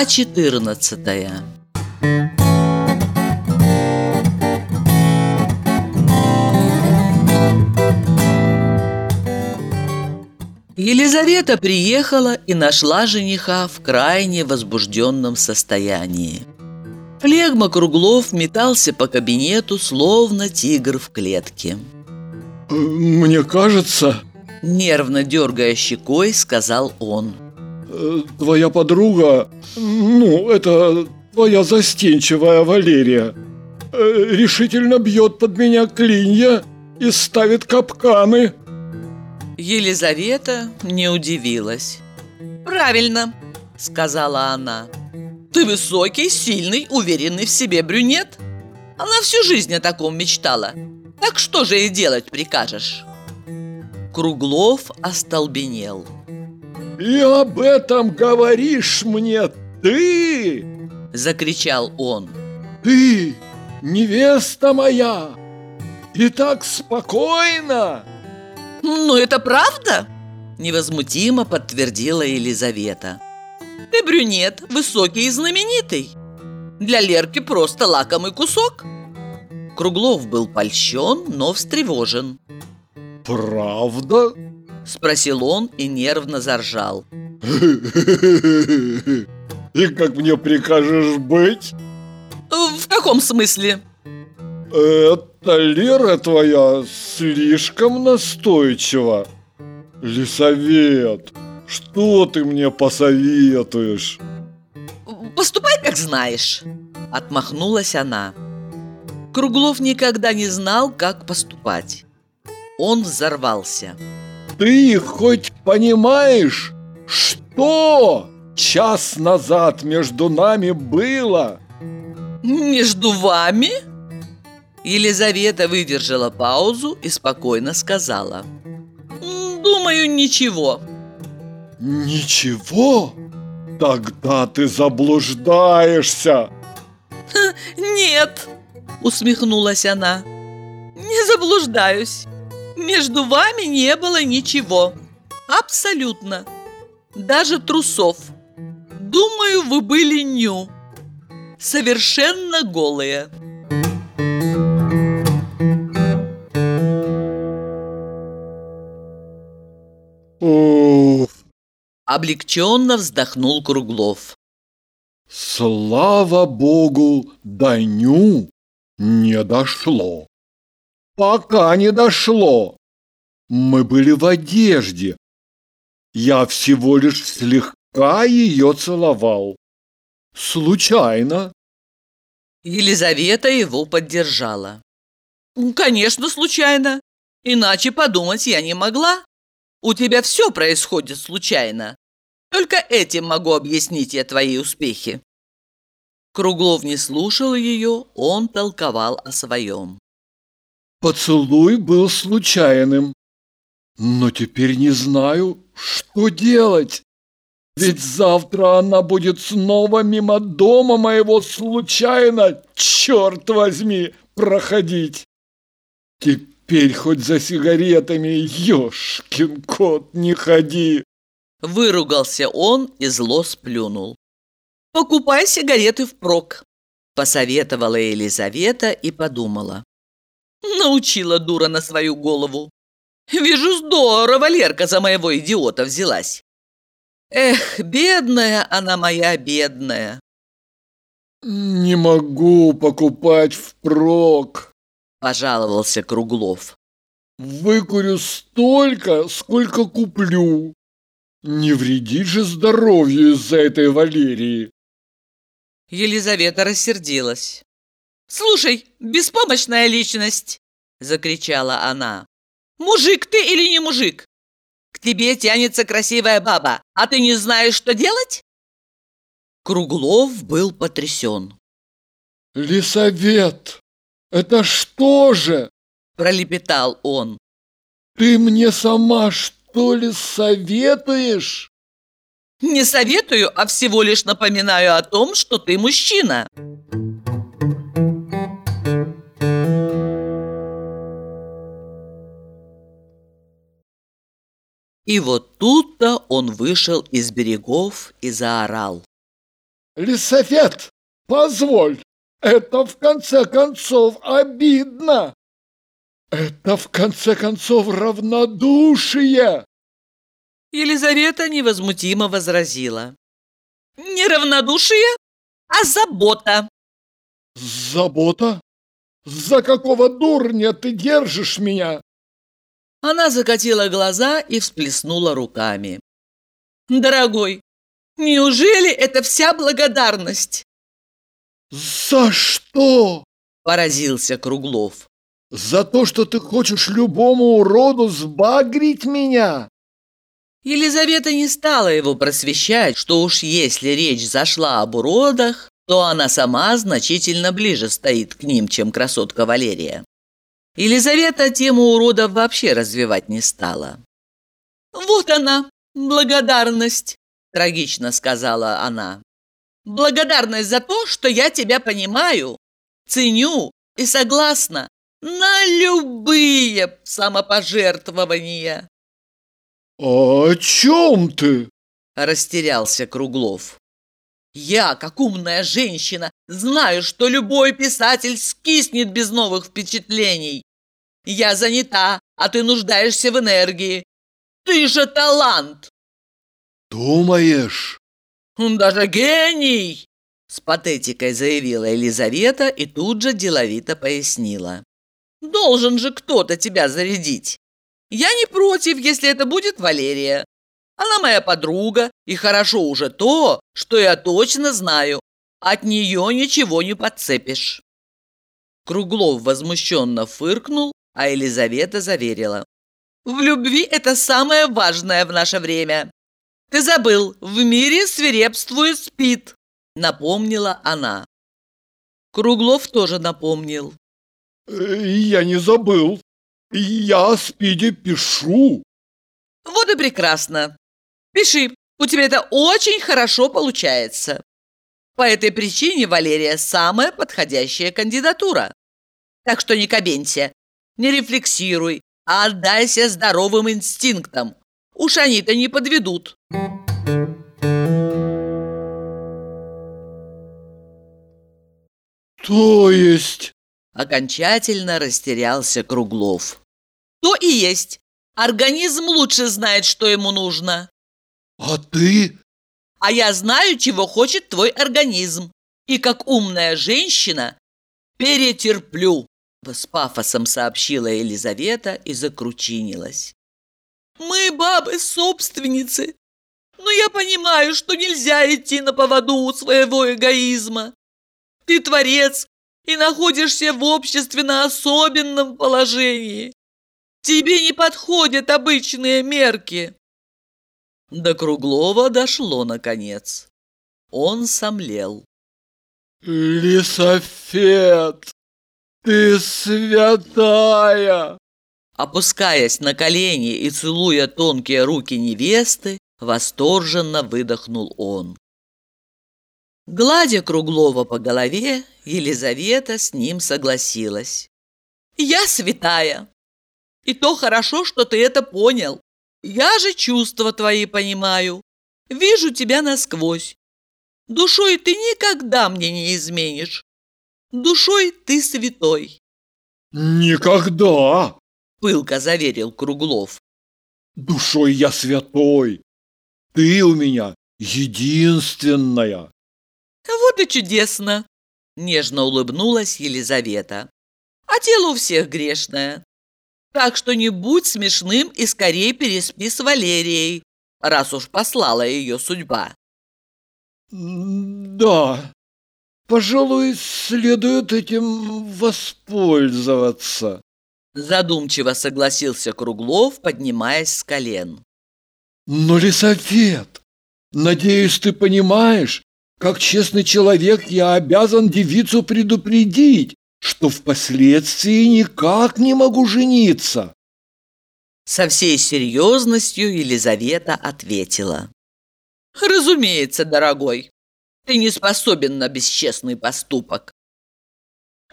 Глава 14 Елизавета приехала и нашла жениха в крайне возбужденном состоянии. Флегма Круглов метался по кабинету, словно тигр в клетке. «Мне кажется...» Нервно дергая щекой, сказал он. Э, «Твоя подруга... Ну, это твоя застенчивая Валерия. Э, решительно бьет под меня клинья и ставит капканы». Елизавета не удивилась. «Правильно», — сказала она. «Ты высокий, сильный, уверенный в себе брюнет. Она всю жизнь о таком мечтала. Так что же ей делать прикажешь?» Круглов остолбенел. «И об этом говоришь мне ты!» Закричал он. «Ты, невеста моя! И так спокойно!» «Ну, это правда?» Невозмутимо подтвердила Елизавета. «Ты брюнет, высокий и знаменитый. Для Лерки просто лакомый кусок». Круглов был польщен, но встревожен. «Правда?» Спросил он и нервно заржал. «И как мне прикажешь быть?» «В каком смысле?» «Эта Лера твоя слишком настойчива. Лисовет, что ты мне посоветуешь?» «Поступай, как знаешь», — отмахнулась она. Круглов никогда не знал, как поступать. Он взорвался. Ты хоть понимаешь, что час назад между нами было? Между вами? Елизавета выдержала паузу и спокойно сказала. Думаю, ничего. Ничего? Тогда ты заблуждаешься. Нет, усмехнулась она. Не заблуждаюсь. Между вами не было ничего. Абсолютно. Даже трусов. Думаю, вы были ню. Совершенно голые. Уф. Облегченно вздохнул Круглов. Слава богу, до ню не дошло. Пока не дошло. Мы были в одежде. Я всего лишь слегка ее целовал. Случайно. Елизавета его поддержала. Конечно, случайно. Иначе подумать я не могла. У тебя все происходит случайно. Только этим могу объяснить я твои успехи. Круглов не слушал ее, он толковал о своем. Поцелуй был случайным. Но теперь не знаю, что делать. Ведь завтра она будет снова мимо дома моего случайно, черт возьми, проходить. Теперь хоть за сигаретами, ёшкин кот, не ходи. Выругался он и зло сплюнул. «Покупай сигареты впрок», – посоветовала Елизавета и подумала. Научила дура на свою голову. Вижу, здорово Лерка за моего идиота взялась. Эх, бедная она моя, бедная. Не могу покупать впрок, пожаловался Круглов. Выкурю столько, сколько куплю. Не вредит же здоровью из-за этой Валерии. Елизавета рассердилась. «Слушай, беспомощная личность!» – закричала она. «Мужик ты или не мужик? К тебе тянется красивая баба, а ты не знаешь, что делать?» Круглов был потрясен. «Лисовет, это что же?» – пролепетал он. «Ты мне сама что ли советуешь?» «Не советую, а всего лишь напоминаю о том, что ты мужчина». И вот тут-то он вышел из берегов и заорал. Лисовет, позволь, это в конце концов обидно. Это в конце концов равнодушие. Елизавета невозмутимо возразила. Не равнодушие, а забота. Забота? За какого дурня ты держишь меня? Она закатила глаза и всплеснула руками. Дорогой, неужели это вся благодарность? За что? Поразился Круглов. За то, что ты хочешь любому уроду сбагрить меня? Елизавета не стала его просвещать, что уж если речь зашла об уродах, то она сама значительно ближе стоит к ним, чем красотка Валерия. Елизавета тему уродов вообще развивать не стала. «Вот она, благодарность!» – трагично сказала она. «Благодарность за то, что я тебя понимаю, ценю и согласна на любые самопожертвования». «О чем ты?» – растерялся Круглов. «Я, как умная женщина, знаю, что любой писатель скиснет без новых впечатлений. Я занята, а ты нуждаешься в энергии. Ты же талант!» «Думаешь?» «Даже гений!» С патетикой заявила Елизавета и тут же деловито пояснила. «Должен же кто-то тебя зарядить. Я не против, если это будет Валерия. Она моя подруга, и хорошо уже то, что я точно знаю. От нее ничего не подцепишь». Круглов возмущенно фыркнул, а Елизавета заверила. «В любви это самое важное в наше время. Ты забыл, в мире свирепствует спит», напомнила она. Круглов тоже напомнил. «Э, «Я не забыл. Я о спиде пишу». «Вот и прекрасно. Пиши, у тебя это очень хорошо получается. По этой причине Валерия самая подходящая кандидатура. Так что не кабенься, не рефлексируй, а отдайся здоровым инстинктам. Уж они-то не подведут». «То есть?» Окончательно растерялся Круглов. «То и есть. Организм лучше знает, что ему нужно». «А ты?» «А я знаю, чего хочет твой организм. И как умная женщина перетерплю», с пафосом сообщила Елизавета и закручинилась. «Мы, бабы, собственницы, но я понимаю, что нельзя идти на поводу у своего эгоизма. Ты творец и находишься в обществе на особенном положении. Тебе не подходят обычные мерки. До Круглова дошло наконец. Он сомлел. «Лисофет, ты святая!» Опускаясь на колени и целуя тонкие руки невесты, восторженно выдохнул он. Гладя Круглова по голове, Елизавета с ним согласилась. «Я святая, и то хорошо, что ты это понял. Я же чувства твои понимаю, вижу тебя насквозь. Душой ты никогда мне не изменишь. Душой ты святой». «Никогда!» – пылко заверил Круглов. «Душой я святой! Ты у меня единственная!» «Вот и чудесно!» – нежно улыбнулась Елизавета. «А тело у всех грешное. Так что не будь смешным и скорее переспи с Валерией, раз уж послала ее судьба». «Да, пожалуй, следует этим воспользоваться», задумчиво согласился Круглов, поднимаясь с колен. «Но, Лисофет, надеюсь, ты понимаешь, как честный человек я обязан девицу предупредить, что впоследствии никак не могу жениться. Со всей серьезностью Елизавета ответила. «Разумеется, дорогой, ты не способен на бесчестный поступок».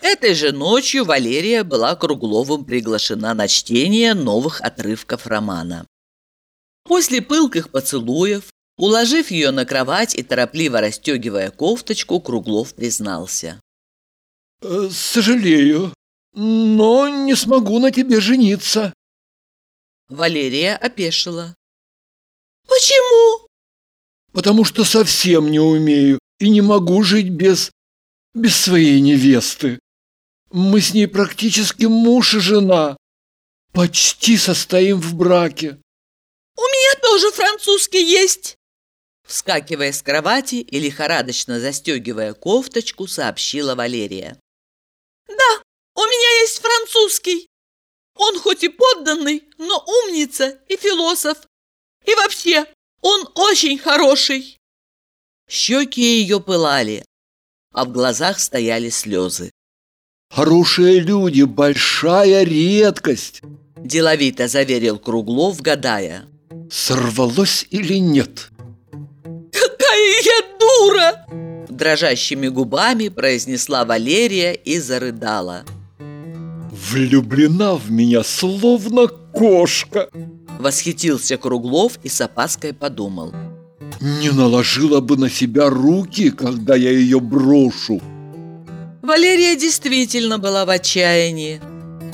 Этой же ночью Валерия была Кругловым приглашена на чтение новых отрывков романа. После пылких поцелуев Уложив ее на кровать и торопливо расстегивая кофточку, Круглов признался. «Э, «Сожалею, но не смогу на тебе жениться». Валерия опешила. «Почему?» «Потому что совсем не умею и не могу жить без... без своей невесты. Мы с ней практически муж и жена. Почти состоим в браке». «У меня тоже французский есть!» Вскакивая с кровати и лихорадочно застегивая кофточку, сообщила Валерия. «Да, у меня есть французский. Он хоть и подданный, но умница и философ. И вообще, он очень хороший!» Щеки ее пылали, а в глазах стояли слезы. «Хорошие люди – большая редкость!» – деловито заверил Круглов, гадая. «Сорвалось или нет?» «Какая я дура!» Дрожащими губами произнесла Валерия и зарыдала. «Влюблена в меня, словно кошка!» Восхитился Круглов и с опаской подумал. «Не наложила бы на себя руки, когда я ее брошу!» Валерия действительно была в отчаянии.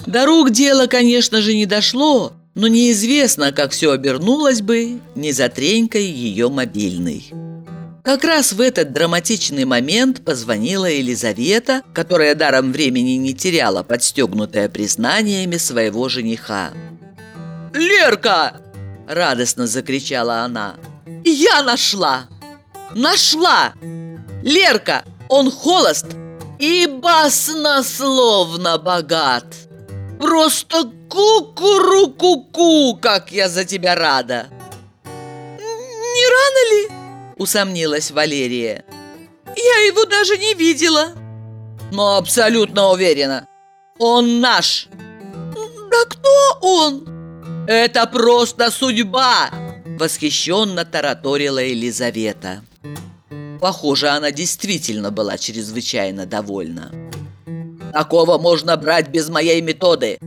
До рук дело, конечно же, не дошло, но неизвестно, как все обернулось бы, не затренькой ее мобильный. Как раз в этот драматичный момент позвонила Елизавета, которая даром времени не теряла, подстегнутая признаниями своего жениха. «Лерка!» – радостно закричала она. «Я нашла! Нашла! Лерка, он холост и баснословно богат! Просто ку-ку-ру-ку-ку, как я за тебя рада!» «Не рано ли?» Усомнилась Валерия. «Я его даже не видела!» «Но абсолютно уверена, он наш!» «Да кто он?» «Это просто судьба!» Восхищенно тараторила Елизавета. Похоже, она действительно была чрезвычайно довольна. «Такого можно брать без моей методы!»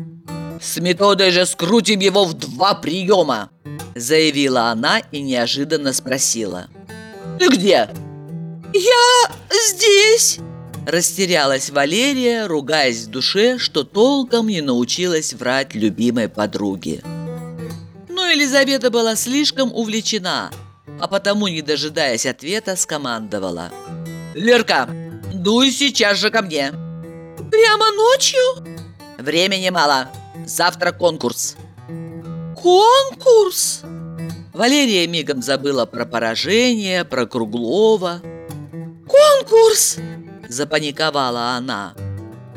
«С методой же скрутим его в два приема!» Заявила она и неожиданно спросила – ты где?» «Я здесь!» Растерялась Валерия, ругаясь в душе, что толком не научилась врать любимой подруге. Но Елизавета была слишком увлечена, а потому, не дожидаясь ответа, скомандовала. «Лерка, дуй сейчас же ко мне!» «Прямо ночью?» «Времени мало. Завтра конкурс». «Конкурс?» Валерия мигом забыла про поражение, про Круглова. «Конкурс!» – запаниковала она.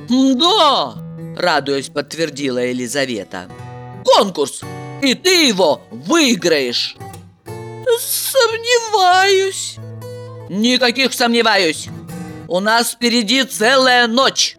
«Да!» – радуясь, подтвердила Елизавета. «Конкурс! И ты его выиграешь!» «Сомневаюсь!» «Никаких сомневаюсь! У нас впереди целая ночь!»